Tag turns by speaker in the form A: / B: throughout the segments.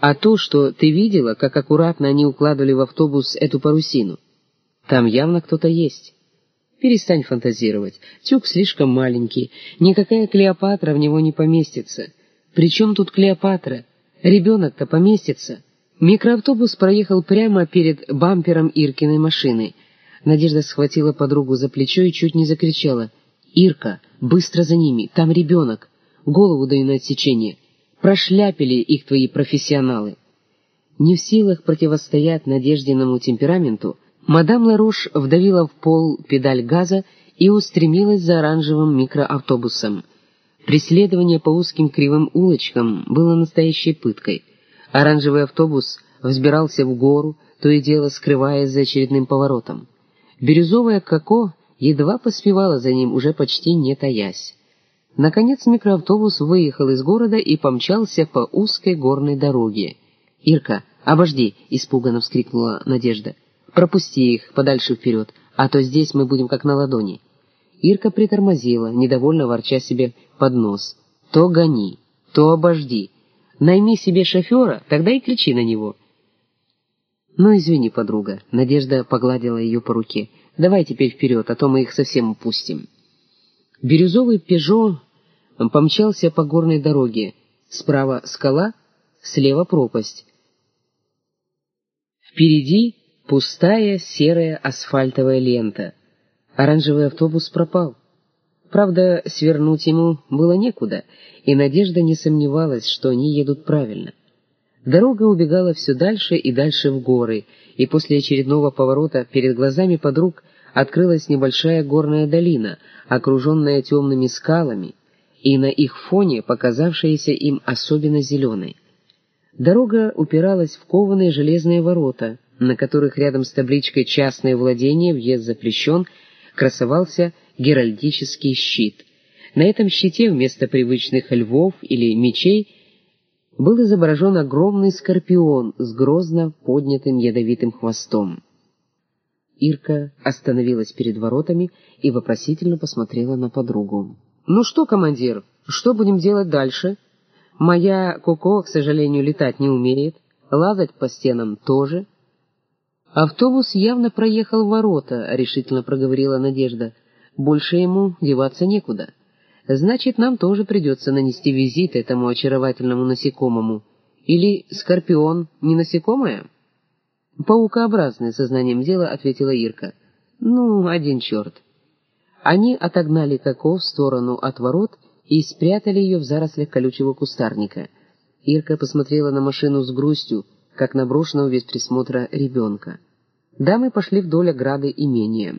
A: а то, что ты видела, как аккуратно они укладывали в автобус эту парусину. Там явно кто-то есть. Перестань фантазировать. Тюк слишком маленький, никакая Клеопатра в него не поместится. Причем тут Клеопатра? Ребенок-то поместится. Микроавтобус проехал прямо перед бампером Иркиной машины. Надежда схватила подругу за плечо и чуть не закричала. «Ирка, быстро за ними, там ребенок! Голову даю на отсечение! Прошляпили их твои профессионалы!» Не в силах противостоять Надеждиному темпераменту, мадам Ларуш вдавила в пол педаль газа и устремилась за оранжевым микроавтобусом. Преследование по узким кривым улочкам было настоящей пыткой. Оранжевый автобус взбирался в гору, то и дело скрываясь за очередным поворотом. Бирюзовая Коко едва поспевала за ним, уже почти не таясь. Наконец микроавтобус выехал из города и помчался по узкой горной дороге. «Ирка, обожди!» — испуганно вскрикнула Надежда. «Пропусти их подальше вперед, а то здесь мы будем как на ладони». Ирка притормозила, недовольно ворча себе под нос. «То гони, то обожди. Найми себе шофера, тогда и кричи на него». «Ну, извини, подруга», — Надежда погладила ее по руке. «Давай теперь вперед, а то мы их совсем упустим». Бирюзовый «Пежо» помчался по горной дороге. Справа скала, слева пропасть. Впереди пустая серая асфальтовая лента. Оранжевый автобус пропал. Правда, свернуть ему было некуда, и Надежда не сомневалась, что они едут правильно. Дорога убегала все дальше и дальше в горы, и после очередного поворота перед глазами подруг открылась небольшая горная долина, окруженная темными скалами, и на их фоне показавшаяся им особенно зеленой. Дорога упиралась в кованые железные ворота, на которых рядом с табличкой «Частное владение, въезд запрещен» красовался геральдический щит. На этом щите вместо привычных львов или мечей был изображен огромный скорпион с грозно поднятым ядовитым хвостом. Ирка остановилась перед воротами и вопросительно посмотрела на подругу. «Ну что, командир, что будем делать дальше? Моя Коко, к сожалению, летать не умеет, лазать по стенам тоже». «Автобус явно проехал ворота», — решительно проговорила Надежда. «Больше ему деваться некуда. Значит, нам тоже придется нанести визит этому очаровательному насекомому. Или скорпион не насекомое?» «Паукообразное сознанием дела», — ответила Ирка. «Ну, один черт». Они отогнали Коко в сторону от ворот и спрятали ее в зарослях колючего кустарника. Ирка посмотрела на машину с грустью, как на брошенного без присмотра ребенка. Дамы пошли вдоль ограды имения.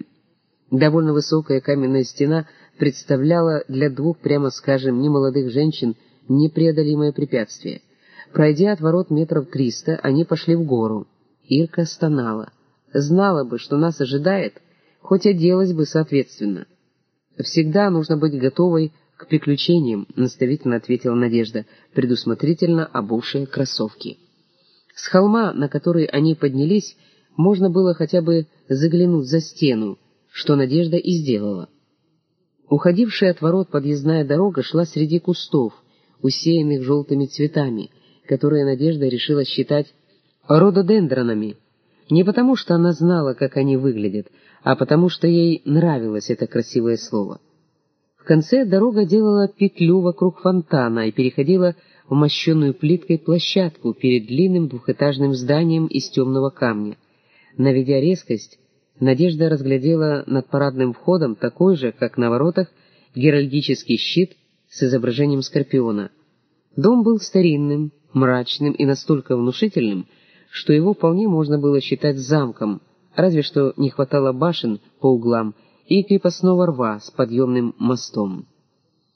A: Довольно высокая каменная стена представляла для двух, прямо скажем, немолодых женщин непреодолимое препятствие. Пройдя от ворот метров триста, они пошли в гору. Ирка стонала. Знала бы, что нас ожидает, хоть оделась бы соответственно. «Всегда нужно быть готовой к приключениям», — наставительно ответила Надежда, предусмотрительно обувшая кроссовки. С холма, на который они поднялись, можно было хотя бы заглянуть за стену, что Надежда и сделала. Уходившая от ворот подъездная дорога шла среди кустов, усеянных желтыми цветами, которые Надежда решила считать рододендронами, не потому что она знала, как они выглядят, а потому что ей нравилось это красивое слово. В конце дорога делала петлю вокруг фонтана и переходила в мощенную плиткой площадку перед длинным двухэтажным зданием из темного камня. Наведя резкость, Надежда разглядела над парадным входом такой же, как на воротах, геральдический щит с изображением скорпиона. Дом был старинным, мрачным и настолько внушительным, что его вполне можно было считать замком, разве что не хватало башен по углам и крепостного рва с подъемным мостом.